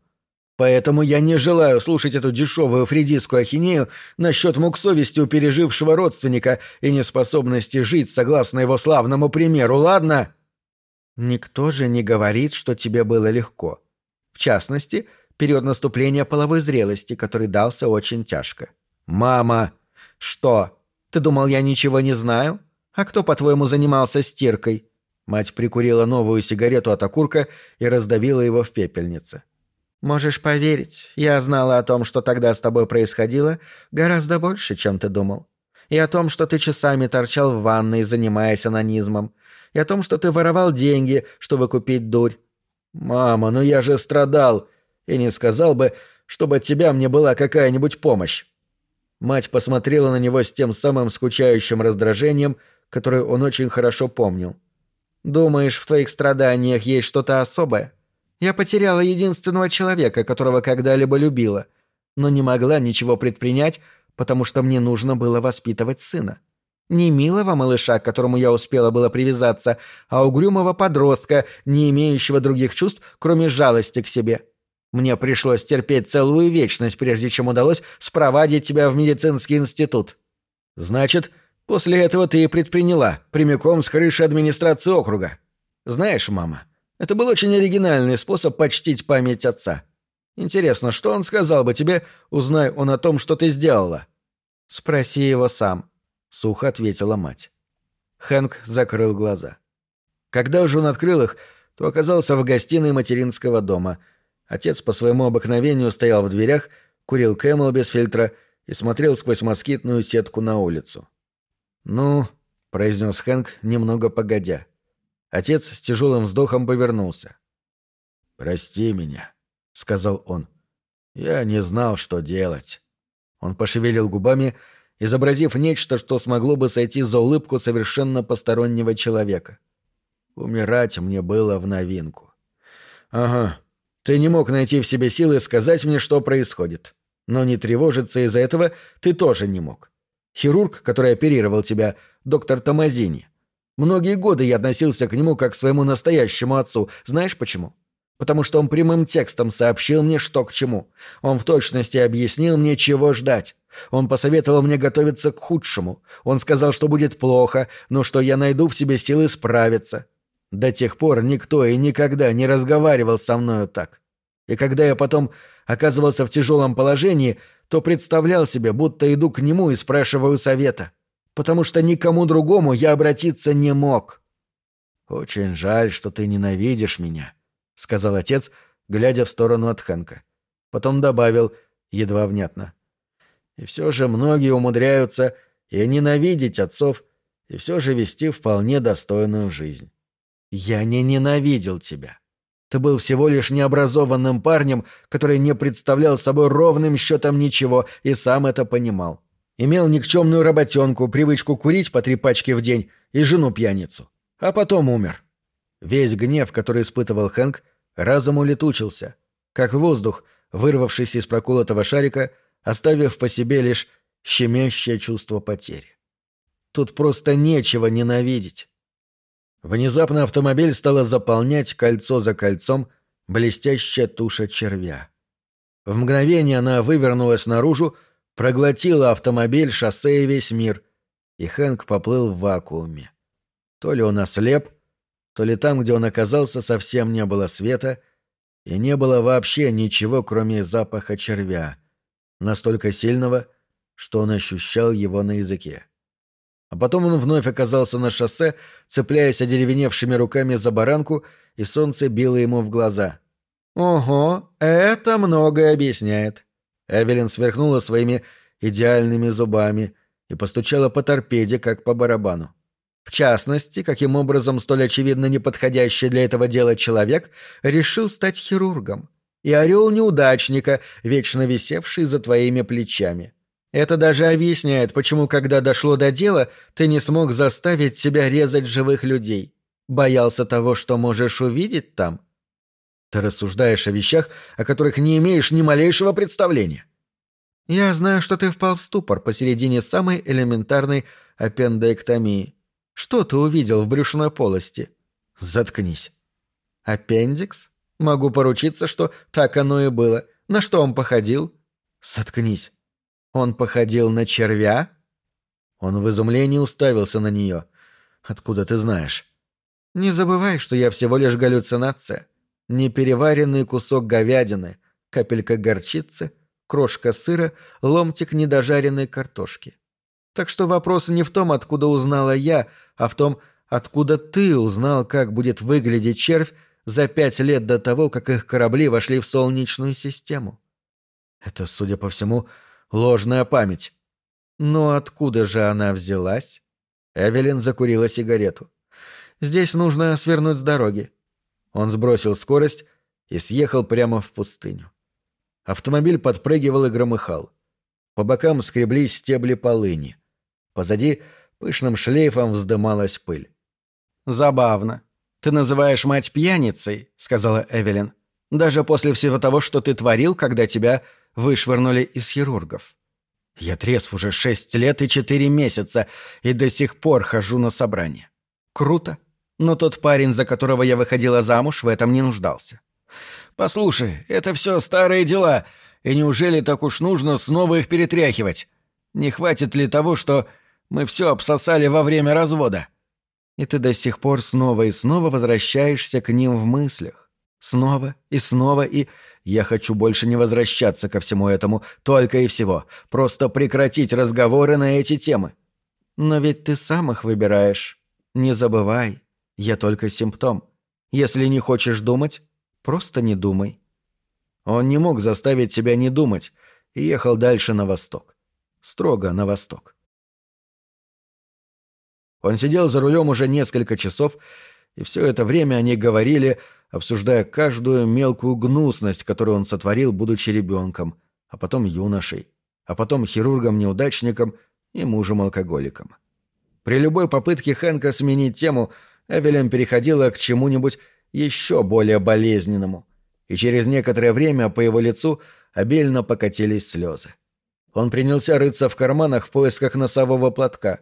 Поэтому я не желаю слушать эту дешевую фридийскую ахинею насчет мук совести у пережившего родственника и неспособности жить согласно его славному примеру, ладно? Никто же не говорит, что тебе было легко. В частности, период наступления половой зрелости, который дался очень тяжко. «Мама!» «Что? Ты думал, я ничего не знаю? А кто, по-твоему, занимался стиркой?» Мать прикурила новую сигарету от окурка и раздавила его в пепельнице. Можешь поверить, я знала о том, что тогда с тобой происходило, гораздо больше, чем ты думал. И о том, что ты часами торчал в ванной, занимаясь анонизмом. И о том, что ты воровал деньги, чтобы купить дурь. Мама, ну я же страдал. И не сказал бы, чтобы от тебя мне была какая-нибудь помощь. Мать посмотрела на него с тем самым скучающим раздражением, которое он очень хорошо помнил. «Думаешь, в твоих страданиях есть что-то особое?» Я потеряла единственного человека, которого когда-либо любила, но не могла ничего предпринять, потому что мне нужно было воспитывать сына. Не милого малыша, к которому я успела было привязаться, а угрюмого подростка, не имеющего других чувств, кроме жалости к себе. Мне пришлось терпеть целую вечность, прежде чем удалось спровадить тебя в медицинский институт. Значит, после этого ты и предприняла, прямиком с крыши администрации округа. Знаешь, мама, это был очень оригинальный способ почтить память отца. Интересно, что он сказал бы тебе, узнай он о том, что ты сделала?» «Спроси его сам», — сухо ответила мать. Хэнк закрыл глаза. Когда уже он открыл их, то оказался в гостиной материнского дома. Отец по своему обыкновению стоял в дверях, курил Camel без фильтра и смотрел сквозь москитную сетку на улицу. «Ну», — произнес Хэнк немного погодя. Отец с тяжелым вздохом повернулся. «Прости меня», — сказал он. «Я не знал, что делать». Он пошевелил губами, изобразив нечто, что смогло бы сойти за улыбку совершенно постороннего человека. Умирать мне было в новинку. «Ага, ты не мог найти в себе силы сказать мне, что происходит. Но не тревожиться из-за этого ты тоже не мог. Хирург, который оперировал тебя, доктор Томазини, Многие годы я относился к нему как к своему настоящему отцу. Знаешь почему? Потому что он прямым текстом сообщил мне, что к чему. Он в точности объяснил мне, чего ждать. Он посоветовал мне готовиться к худшему. Он сказал, что будет плохо, но что я найду в себе силы справиться. До тех пор никто и никогда не разговаривал со мною так. И когда я потом оказывался в тяжелом положении, то представлял себе, будто иду к нему и спрашиваю совета потому что никому другому я обратиться не мог. «Очень жаль, что ты ненавидишь меня», — сказал отец, глядя в сторону от Хэнка. Потом добавил, едва внятно. «И все же многие умудряются и ненавидеть отцов, и все же вести вполне достойную жизнь. Я не ненавидел тебя. Ты был всего лишь необразованным парнем, который не представлял собой ровным счетом ничего и сам это понимал. Имел никчемную работенку, привычку курить по три пачки в день и жену-пьяницу. А потом умер. Весь гнев, который испытывал Хэнк, разом улетучился, как воздух, вырвавшийся из проколотого шарика, оставив по себе лишь щемящее чувство потери. Тут просто нечего ненавидеть. Внезапно автомобиль стала заполнять кольцо за кольцом блестящая туша червя. В мгновение она вывернулась наружу, проглотила автомобиль, шоссе и весь мир, и Хэнк поплыл в вакууме. То ли он ослеп, то ли там, где он оказался, совсем не было света, и не было вообще ничего, кроме запаха червя, настолько сильного, что он ощущал его на языке. А потом он вновь оказался на шоссе, цепляясь одеревеневшими руками за баранку, и солнце било ему в глаза. «Ого, это многое объясняет». Эвелин сверкнула своими идеальными зубами и постучала по торпеде, как по барабану. В частности, каким образом столь очевидно неподходящий для этого дела человек решил стать хирургом. И орел неудачника, вечно висевший за твоими плечами. Это даже объясняет, почему, когда дошло до дела, ты не смог заставить себя резать живых людей. Боялся того, что можешь увидеть там. Ты рассуждаешь о вещах, о которых не имеешь ни малейшего представления. Я знаю, что ты впал в ступор посередине самой элементарной аппендэктомии. Что ты увидел в брюшной полости? Заткнись. Аппендикс? Могу поручиться, что так оно и было. На что он походил? Заткнись. Он походил на червя? Он в изумлении уставился на нее. Откуда ты знаешь? Не забывай, что я всего лишь галлюцинация. Непереваренный кусок говядины, капелька горчицы, крошка сыра, ломтик недожаренной картошки. Так что вопрос не в том, откуда узнала я, а в том, откуда ты узнал, как будет выглядеть червь за пять лет до того, как их корабли вошли в Солнечную систему. Это, судя по всему, ложная память. Но откуда же она взялась? Эвелин закурила сигарету. Здесь нужно свернуть с дороги. Он сбросил скорость и съехал прямо в пустыню. Автомобиль подпрыгивал и громыхал. По бокам скреблись стебли полыни. Позади пышным шлейфом вздымалась пыль. «Забавно. Ты называешь мать пьяницей», — сказала Эвелин. «Даже после всего того, что ты творил, когда тебя вышвырнули из хирургов. Я трезв уже шесть лет и четыре месяца, и до сих пор хожу на собрания. Круто. Но тот парень, за которого я выходила замуж, в этом не нуждался. Послушай, это все старые дела, и неужели так уж нужно снова их перетряхивать? Не хватит ли того, что мы все обсосали во время развода? И ты до сих пор снова и снова возвращаешься к ним в мыслях. Снова и снова и... Я хочу больше не возвращаться ко всему этому, только и всего. Просто прекратить разговоры на эти темы. Но ведь ты сам их выбираешь. Не забывай, я только симптом. Если не хочешь думать, просто не думай. Он не мог заставить себя не думать и ехал дальше на восток. Строго на восток. Он сидел за рулем уже несколько часов, и все это время они говорили обсуждая каждую мелкую гнусность, которую он сотворил, будучи ребенком, а потом юношей, а потом хирургом-неудачником и мужем-алкоголиком. При любой попытке Хэнка сменить тему, Эвелин переходила к чему-нибудь еще более болезненному, и через некоторое время по его лицу обильно покатились слезы. Он принялся рыться в карманах в поисках носового платка.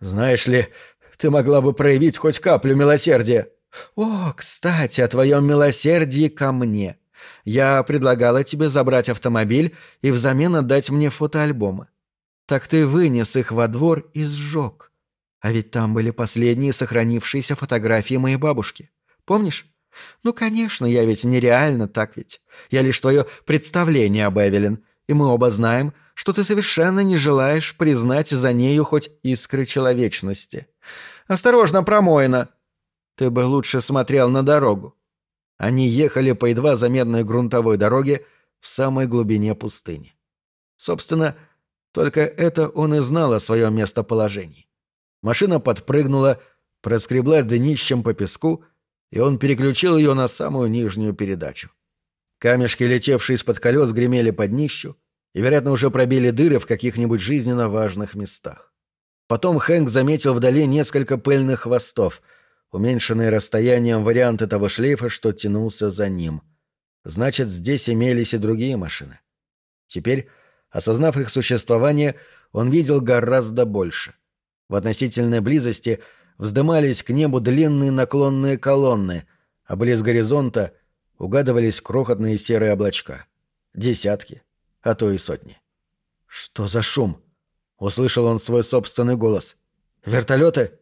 «Знаешь ли, ты могла бы проявить хоть каплю милосердия», «О, кстати, о твоем милосердии ко мне. Я предлагала тебе забрать автомобиль и взамен отдать мне фотоальбомы. Так ты вынес их во двор и сжег. А ведь там были последние сохранившиеся фотографии моей бабушки. Помнишь? Ну, конечно, я ведь нереально так ведь. Я лишь твое представление об Эвелин, и мы оба знаем, что ты совершенно не желаешь признать за нею хоть искры человечности. Осторожно, промоина!» Ты бы лучше смотрел на дорогу. Они ехали по едва заметной грунтовой дороге в самой глубине пустыни. Собственно, только это он и знал о своем местоположении. Машина подпрыгнула, проскребла днищем по песку, и он переключил ее на самую нижнюю передачу. Камешки, летевшие из-под колес, гремели под днищу и, вероятно, уже пробили дыры в каких-нибудь жизненно важных местах. Потом Хэнк заметил вдали несколько пыльных хвостов — уменьшенный расстоянием вариант этого шлейфа, что тянулся за ним. Значит, здесь имелись и другие машины. Теперь, осознав их существование, он видел гораздо больше. В относительной близости вздымались к небу длинные наклонные колонны, а близ горизонта угадывались крохотные серые облачка. Десятки, а то и сотни. «Что за шум?» — услышал он свой собственный голос. «Вертолеты?»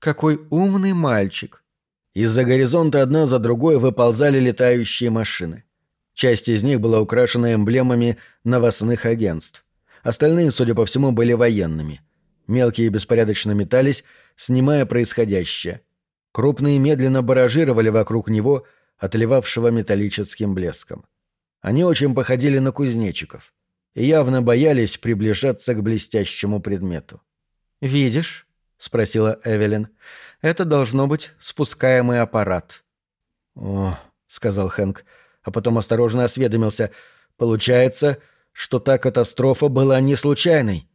«Какой умный мальчик!» Из-за горизонта одна за другой выползали летающие машины. Часть из них была украшена эмблемами новостных агентств. Остальные, судя по всему, были военными. Мелкие беспорядочно метались, снимая происходящее. Крупные медленно баражировали вокруг него, отливавшего металлическим блеском. Они очень походили на кузнечиков и явно боялись приближаться к блестящему предмету. «Видишь?» — спросила Эвелин. «Это должно быть спускаемый аппарат». «О», — сказал Хэнк, а потом осторожно осведомился. «Получается, что та катастрофа была не случайной?»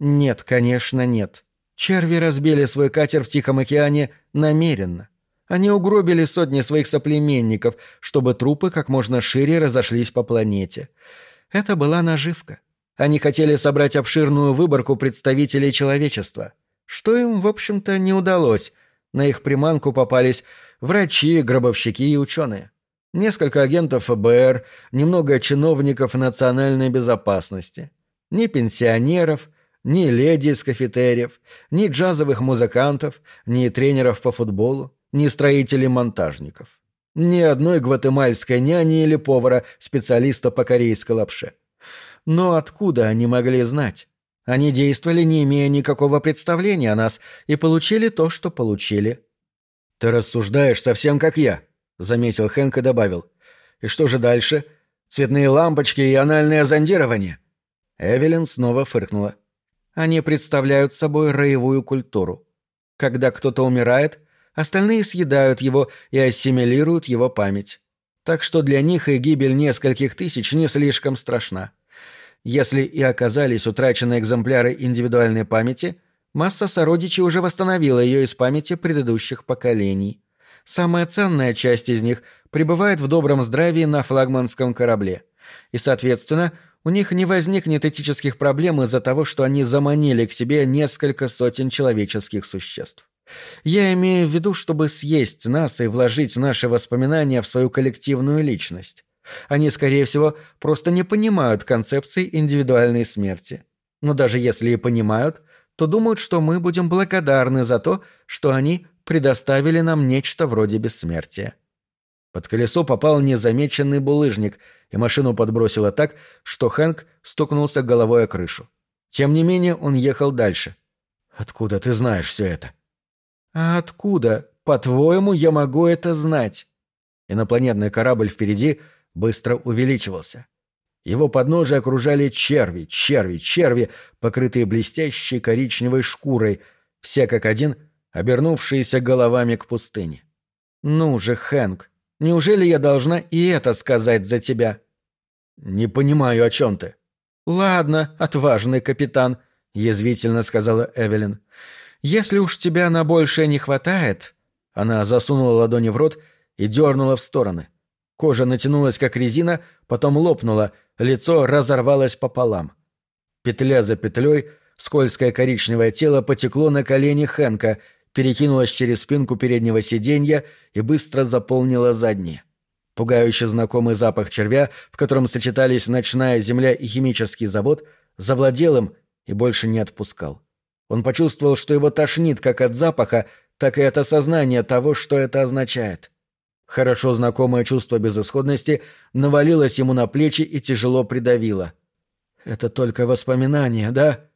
«Нет, конечно, нет. Черви разбили свой катер в Тихом океане намеренно. Они угробили сотни своих соплеменников, чтобы трупы как можно шире разошлись по планете. Это была наживка. Они хотели собрать обширную выборку представителей человечества, что им, в общем-то, не удалось. На их приманку попались врачи, гробовщики и ученые. Несколько агентов ФБР, немного чиновников национальной безопасности. Ни пенсионеров, ни леди из кафетериев, ни джазовых музыкантов, ни тренеров по футболу, ни строителей-монтажников. Ни одной гватемальской няни или повара, специалиста по корейской лапше. Но откуда они могли знать? Они действовали, не имея никакого представления о нас, и получили то, что получили. «Ты рассуждаешь совсем как я», — заметил Хэнк и добавил. «И что же дальше? Цветные лампочки и анальное зондирование?» Эвелин снова фыркнула. «Они представляют собой роевую культуру. Когда кто-то умирает, остальные съедают его и ассимилируют его память. Так что для них и гибель нескольких тысяч не слишком страшна. Если и оказались утрачены экземпляры индивидуальной памяти, масса сородичей уже восстановила ее из памяти предыдущих поколений. Самая ценная часть из них пребывает в добром здравии на флагманском корабле. И, соответственно, у них не возникнет этических проблем из-за того, что они заманили к себе несколько сотен человеческих существ. Я имею в виду, чтобы съесть нас и вложить наши воспоминания в свою коллективную личность. Они, скорее всего, просто не понимают концепции индивидуальной смерти. Но даже если и понимают, то думают, что мы будем благодарны за то, что они предоставили нам нечто вроде бессмертия. Под колесо попал незамеченный булыжник, и машину подбросило так, что Хэнк стукнулся головой о крышу. Тем не менее, он ехал дальше. «Откуда ты знаешь все это?» «А откуда, по-твоему, я могу это знать?» Инопланетный корабль впереди быстро увеличивался. Его подножие окружали черви, черви, черви, покрытые блестящей коричневой шкурой, все как один, обернувшиеся головами к пустыне. «Ну же, Хэнк, неужели я должна и это сказать за тебя?» «Не понимаю, о чем ты». «Ладно, отважный капитан», — язвительно сказала Эвелин. «Если уж тебя на большее не хватает...» Она засунула ладони в рот и дернула в стороны. Кожа натянулась, как резина, потом лопнула, лицо разорвалось пополам. Петля за петлей, скользкое коричневое тело потекло на колени Хэнка, перекинулось через спинку переднего сиденья и быстро заполнило заднее. Пугающий знакомый запах червя, в котором сочетались ночная земля и химический завод, завладел им и больше не отпускал. Он почувствовал, что его тошнит как от запаха, так и от осознания того, что это означает. Хорошо знакомое чувство безысходности навалилось ему на плечи и тяжело придавило. «Это только воспоминания, да?»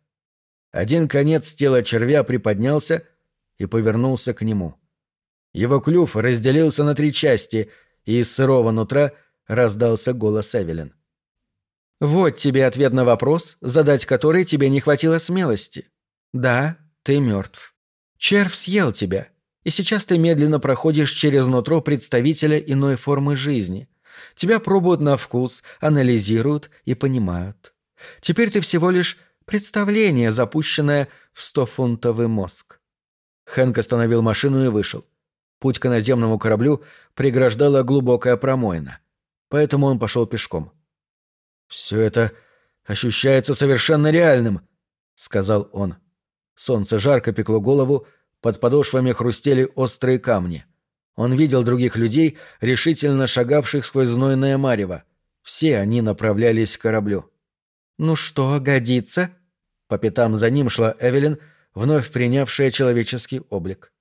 Один конец тела червя приподнялся и повернулся к нему. Его клюв разделился на три части, и из сырого нутра раздался голос Эвелин. «Вот тебе ответ на вопрос, задать который тебе не хватило смелости. Да, ты мертв. Червь съел тебя, и сейчас ты медленно проходишь через нутро представителя иной формы жизни. Тебя пробуют на вкус, анализируют и понимают. Теперь ты всего лишь представление, запущенное в стофунтовый мозг. Хэнк остановил машину и вышел. Путь к наземному кораблю преграждала глубокая промоина. Поэтому он пошел пешком. «Все это ощущается совершенно реальным», — сказал он. Солнце жарко пекло голову, под подошвами хрустели острые камни. Он видел других людей, решительно шагавших сквозь знойное марево. Все они направлялись к кораблю. «Ну что, годится?» По пятам за ним шла Эвелин, вновь принявшая человеческий облик.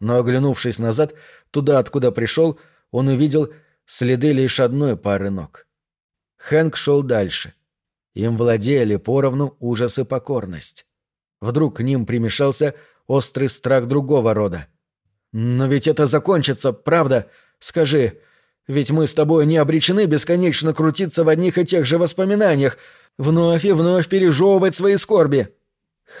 Но, оглянувшись назад, туда, откуда пришел, он увидел следы лишь одной пары ног. Хэнк шел дальше. Им владели поровну ужас и покорность. Вдруг к ним примешался острый страх другого рода. «Но ведь это закончится, правда? Скажи, ведь мы с тобой не обречены бесконечно крутиться в одних и тех же воспоминаниях, вновь и вновь пережевывать свои скорби».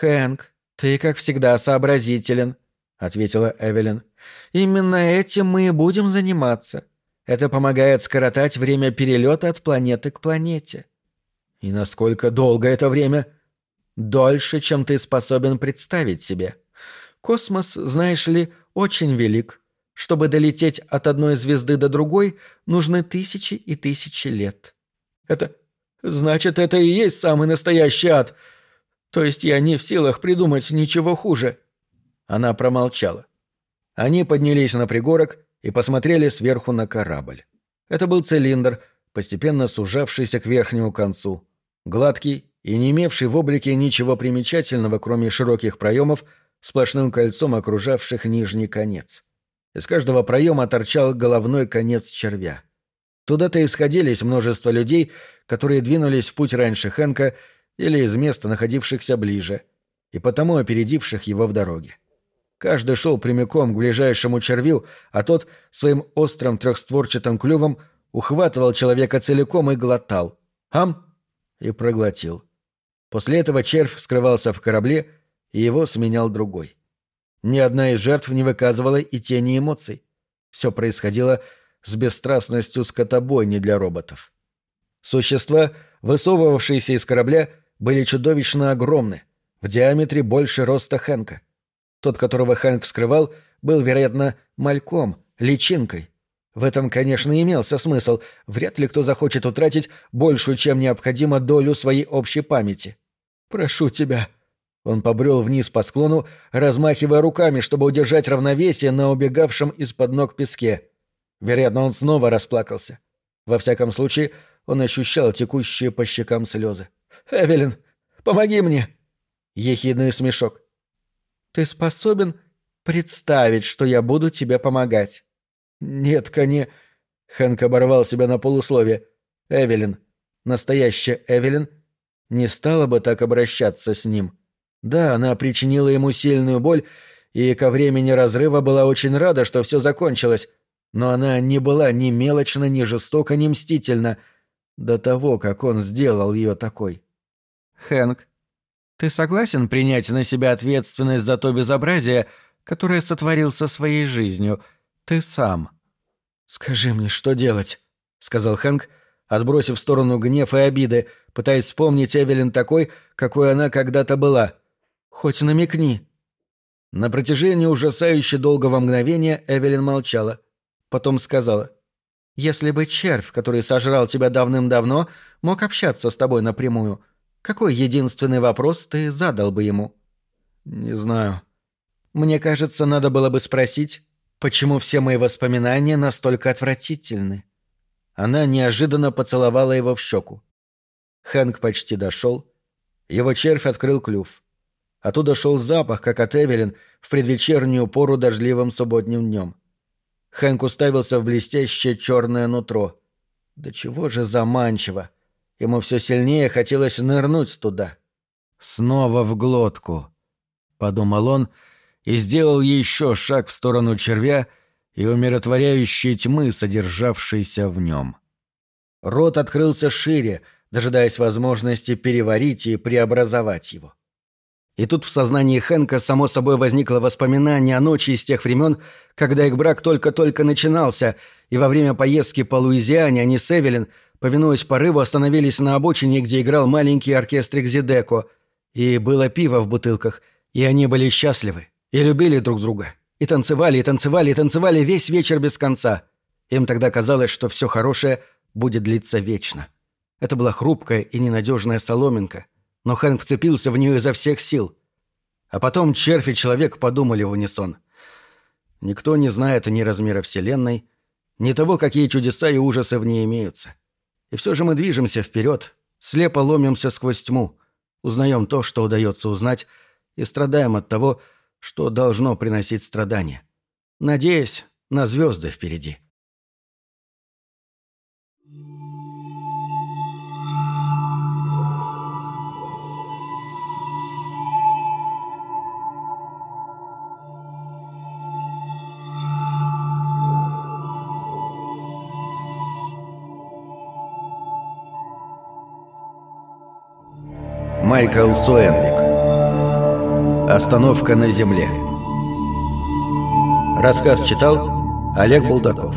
«Хэнк, ты, как всегда, сообразителен», — ответила Эвелин. «Именно этим мы и будем заниматься. Это помогает скоротать время перелета от планеты к планете». «И насколько долго это время?» «Дольше, чем ты способен представить себе. Космос, знаешь ли, очень велик. Чтобы долететь от одной звезды до другой, нужны тысячи и тысячи лет». «Это... значит, это и есть самый настоящий ад. То есть я не в силах придумать ничего хуже». Она промолчала. Они поднялись на пригорок и посмотрели сверху на корабль. Это был цилиндр, постепенно сужавшийся к верхнему концу. Гладкий и не имевший в облике ничего примечательного, кроме широких проемов, сплошным кольцом окружавших нижний конец. Из каждого проема торчал головной конец червя. Туда-то исходились множество людей, которые двинулись в путь раньше Хэнка или из места, находившихся ближе, и потому опередивших его в дороге. Каждый шел прямиком к ближайшему червю, а тот своим острым трехстворчатым клювом ухватывал человека целиком и глотал. Ам! И проглотил. После этого червь скрывался в корабле, и его сменял другой. Ни одна из жертв не выказывала и тени эмоций. Все происходило с бесстрастностью скотобойни для роботов. Существа, высовывавшиеся из корабля, были чудовищно огромны, в диаметре больше роста Хэнка. Тот, которого Хэнк вскрывал, был, вероятно, мальком, личинкой. В этом, конечно, имелся смысл. Вряд ли кто захочет утратить большую, чем необходимо, долю своей общей памяти. «Прошу тебя». Он побрел вниз по склону, размахивая руками, чтобы удержать равновесие на убегавшем из-под ног песке. Вероятно, он снова расплакался. Во всяком случае, он ощущал текущие по щекам слезы. «Эвелин, помоги мне!» Ехидный смешок. Ты способен представить, что я буду тебе помогать?» «Нет, коне...» Хэнк оборвал себя на полуслове. «Эвелин, настоящая Эвелин, не стала бы так обращаться с ним. Да, она причинила ему сильную боль, и ко времени разрыва была очень рада, что все закончилось, но она не была ни мелочна, ни жестока, ни мстительна до того, как он сделал ее такой. «Хэнк, ты согласен принять на себя ответственность за то безобразие, которое сотворил со своей жизнью? Ты сам». «Скажи мне, что делать?» — сказал Хэнк, отбросив в сторону гнев и обиды, пытаясь вспомнить Эвелин такой, какой она когда-то была. «Хоть намекни». На протяжении ужасающе долгого мгновения Эвелин молчала. Потом сказала. «Если бы червь, который сожрал тебя давным-давно, мог общаться с тобой напрямую, какой единственный вопрос ты задал бы ему? Не знаю. Мне кажется, надо было бы спросить, почему все мои воспоминания настолько отвратительны. Она неожиданно поцеловала его в щеку. Хэнк почти дошел. Его червь открыл клюв. Оттуда шел запах, как от Эвелин, в предвечернюю пору дождливым субботним днем. Хэнк уставился в блестящее черное нутро. Да чего же заманчиво! Ему все сильнее хотелось нырнуть туда. «Снова в глотку», — подумал он и сделал еще шаг в сторону червя и умиротворяющей тьмы, содержавшейся в нем. Рот открылся шире, дожидаясь возможности переварить и преобразовать его. И тут в сознании Хэнка само собой возникло воспоминание о ночи из тех времен, когда их брак только-только начинался, и во время поездки по Луизиане они с Эвелин — повинуясь порыву, остановились на обочине, где играл маленький оркестрик Зидеко. И было пиво в бутылках, и они были счастливы, и любили друг друга, И танцевали, и танцевали, и танцевали весь вечер без конца. Им тогда казалось, что все хорошее будет длиться вечно. Это была хрупкая и ненадежная соломинка, но Хэнк вцепился в нее изо всех сил. А потом червь и человек подумали в унисон. Никто не знает ни размера Вселенной, ни того, какие чудеса и ужасы в ней имеются. И все же мы движемся вперед, слепо ломимся сквозь тьму, узнаем то, что удается узнать, и страдаем от того, что должно приносить страдания, надеясь на звезды впереди. Майкл Суэнвик Остановка на земле. Рассказ читал Олег Булдаков